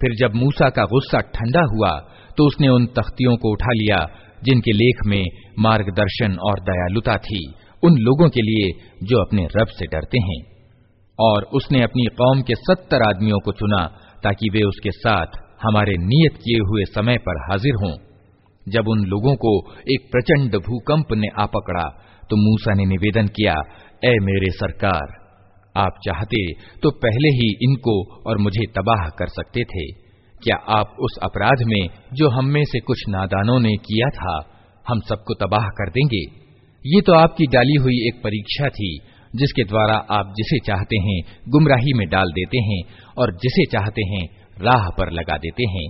फिर जब मूसा का गुस्सा ठंडा हुआ तो उसने उन तख्तियों को उठा लिया जिनके लेख में मार्गदर्शन और दयालुता थी उन लोगों के लिए जो अपने रब से डरते हैं और उसने अपनी कौम के सत्तर आदमियों को चुना ताकि वे उसके साथ हमारे नियत किए हुए समय पर हाजिर हों जब उन लोगों को एक प्रचंड भूकंप ने आ पकड़ा तो मूसा ने निवेदन किया ए मेरे सरकार, आप चाहते तो पहले ही इनको और मुझे तबाह कर सकते थे। क्या आप उस अपराध में, जो हम में से कुछ नादानों ने किया था, हम सबको तबाह कर देंगे? ये तो आपकी डाली हुई एक परीक्षा थी, जिसके द्वारा आप जिसे चाहते हैं, गुमराही में डाल देते हैं, और जिसे चाहते हैं, राह पर लगा देते हैं।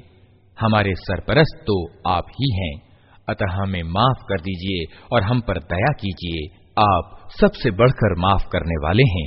हमारे सरपरस्त तो आप ही हैं। अतः हमें माफ कर दीजिए और हम पर दया कीजिए आप सबसे बढ़कर माफ करने वाले हैं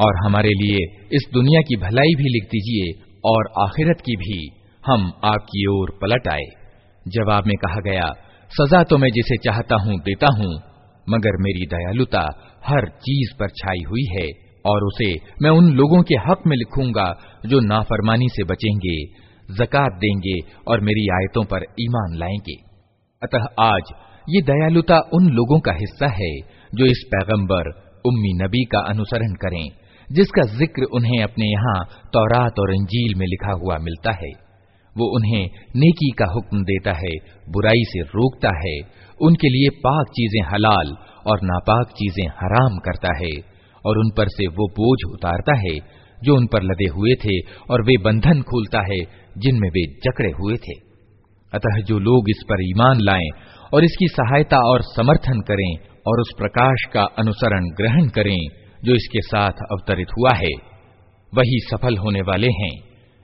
और हमारे लिए इस दुनिया की भलाई भी लिख दीजिए और आखिरत की भी। हम आपकी ओर पलट आए। जवाब में कहा गया, सजा तो मैं जिसे चाहता हूँ देता हूँ, मगर मेरी दयालुता हर चीज़ पर छाई हुई है और उसे मैं उन लोगों के हक में लिखूँगा जो नाफरमानी से बचेंगे, जक़ात देंगे और मेरी आयतों पर ईमान लाएँगे। अतः आज ये दयालुता उन लोगों का हिस्सा है जो इस पैगंबर, उम्मी नबी का अनुसरण करें, जिसका ज़िक्र उन्हें अपने यहाँ तौरात और अंजील में लिखा हुआ मिलता है। वो उन्हें नेकी का हुक्म देता है, बुराई से रोकता है, उनके लिए पाक चीज़ें हलाल और नापाक चीज़ें हराम करता है, और उन पर से वो बोझ उतारता है, जो उन पर लदे हुए थे और वे बंधन खोलता है, जिनमें वे जकड़े हुए थे। अतः जो लोग इस पर ईमान लाएँ और इसकी सहायता और समर्थन करें और उस प्रकाश का अनुसरण ग्रहण करें जो इसके साथ अवतरित हुआ है वही सफल होने वाले हैं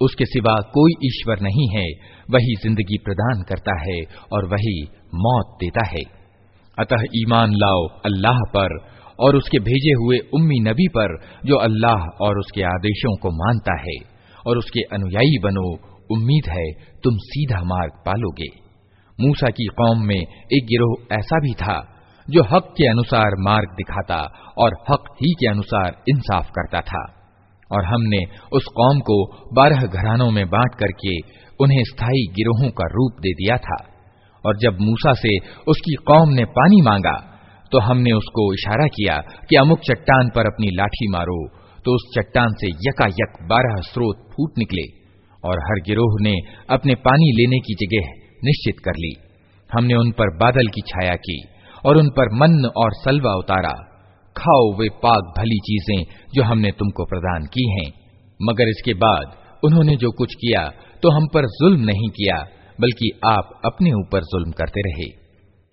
उसके सिवा कोई ईश्वर नहीं है। वही ज़िंदगी प्रदान करता है और वही मौत देता है। अतः ईमान लाओ अल्लाह पर और उसके भेजे हुए उम्मी नबी पर, जो अल्लाह और उसके आदेशों को मानता है। और उसके अनुयायी बनो, उम्मीद है तुम सीधा मार्ग पालोगे। मूसा की कौम में एक गिरोह ऐसा भी था, जो हक के अनुसार मार्ग दिखाता और हक ही के अनुसार इंसाफ करता था। और हमने उस कौम को बारह घरानों में बांट करके उन्हें स्थायी गिरोहों का रूप दे दिया था। और जब मूसा से उसकी कौम ने पानी मांगा तो हमने उसको इशारा किया कि, अमुक चट्टान पर अपनी लाठी मारो। तो उस चट्टान से यकायक बारह स्रोत फूट निकले और हर गिरोह ने अपने पानी लेने की जगह निश्चित कर ली। हमने उन पर बादल की छाया की और उन पर मन और सलवा उतारा। खाओ वे पाक भली चीजें जो हमने तुमको प्रदान की हैं मगर इसके बाद उन्होंने जो कुछ किया तो हम पर जुल्म नहीं किया बल्कि आप अपने ऊपर जुल्म करते रहे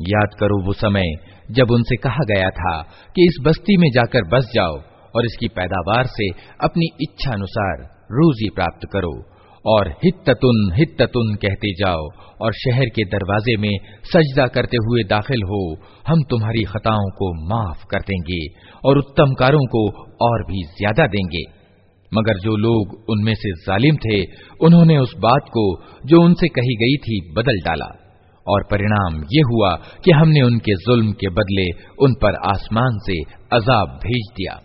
याद करो वो समय जब उनसे कहा गया था कि इस बस्ती में जाकर बस जाओ और इसकी पैदावार से अपनी इच्छा अनुसार रोजी प्राप्त करो और हित्ततुन हित्ततुन कहते जाओ, और शहर के दरवाजे में सजदा करते हुए दाखिल हो, हम तुम्हारी खताओं को माफ़ कर देंगे, और उत्तम कारों को और भी ज़्यादा देंगे। मगर जो लोग उनमें से जालिम थे, उन्होंने उस बात को, जो उनसे कही गई थी, बदल डाला। और परिणाम ये हुआ कि हमने उनके जुल्म के बदले उन पर आसमान से अजाब भेज दिया।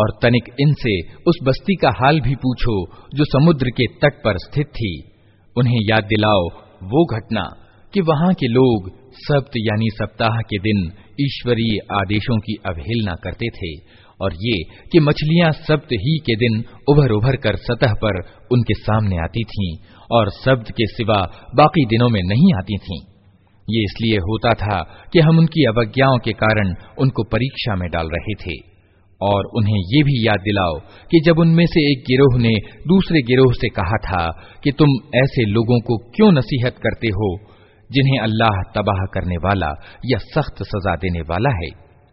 और तनिक इनसे उस बस्ती का हाल भी पूछो जो समुद्र के तट पर स्थित थी उन्हें याद दिलाओ वो घटना कि वहां के लोग सप्त यानी सप्ताह के दिन ईश्वरीय आदेशों की अवहेलना करते थे, और ये कि मछलियाँ सप्त ही के दिन उभर उभर कर सतह पर उनके सामने आती थीं, और शब्द के सिवा बाकी दिनों में नहीं आती थीं। ये इसलिए होता था कि हम उनकी अवज्ञाओं के कारण उनको परीक्षा में डाल रहे थे। और उन्हें ये भी याद दिलाओ कि जब उनमें से एक गिरोह ने दूसरे गिरोह से कहा था कि तुम ऐसे लोगों को क्यों नसीहत करते हो जिन्हें अल्लाह तबाह करने वाला या सख्त सजा देने वाला है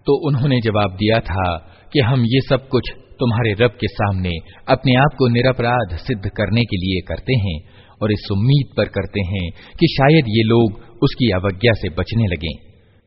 तो उन्होंने जवाब दिया था कि हम ये सब कुछ तुम्हारे रब के सामने अपने आप को निरपराध सिद्ध करने के लिए करते हैं और इस उम्मीद पर करते हैं कि शायद ये लोग उसकी अवज्ञा से बचने लगें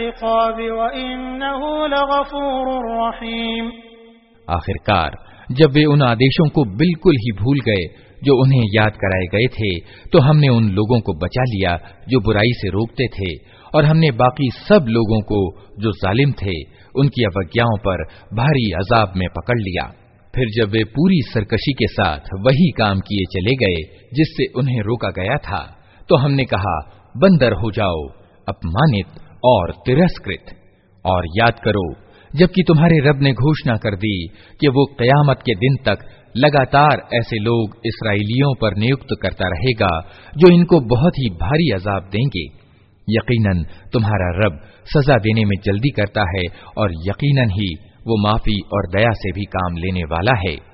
इक़ाब व इन्नहु लगफूरुर रहीम आखिरकार, जब वे उन आदेशों को बिल्कुल ही भूल गए, जो उन्हें याद कराए गए थे तो हमने उन लोगों को बचा लिया, जो बुराई से रोकते थे, और हमने बाकी सब लोगों को, जो जालिम थे, उनकी अवज्ञाओं पर भारी अजाब में पकड़ लिया। फिर जब वे पूरी सरकशी के साथ वही काम किए चले गए, जिससे उन्हें रोका गया था तो हमने कहा बंदर हो जाओ, अपमानित और तिरस्कृत। और याद करो, जबकि तुम्हारे रब ने घोषणा कर दी कि वो कयामत के दिन तक लगातार ऐसे लोग इसराइलियों पर नियुक्त करता रहेगा, जो इनको बहुत ही भारी अजाब देंगे। यकीनन, तुम्हारा रब सजा देने में जल्दी करता है और यकीनन ही वो माफ़ी और दया से भी काम लेने वाला है।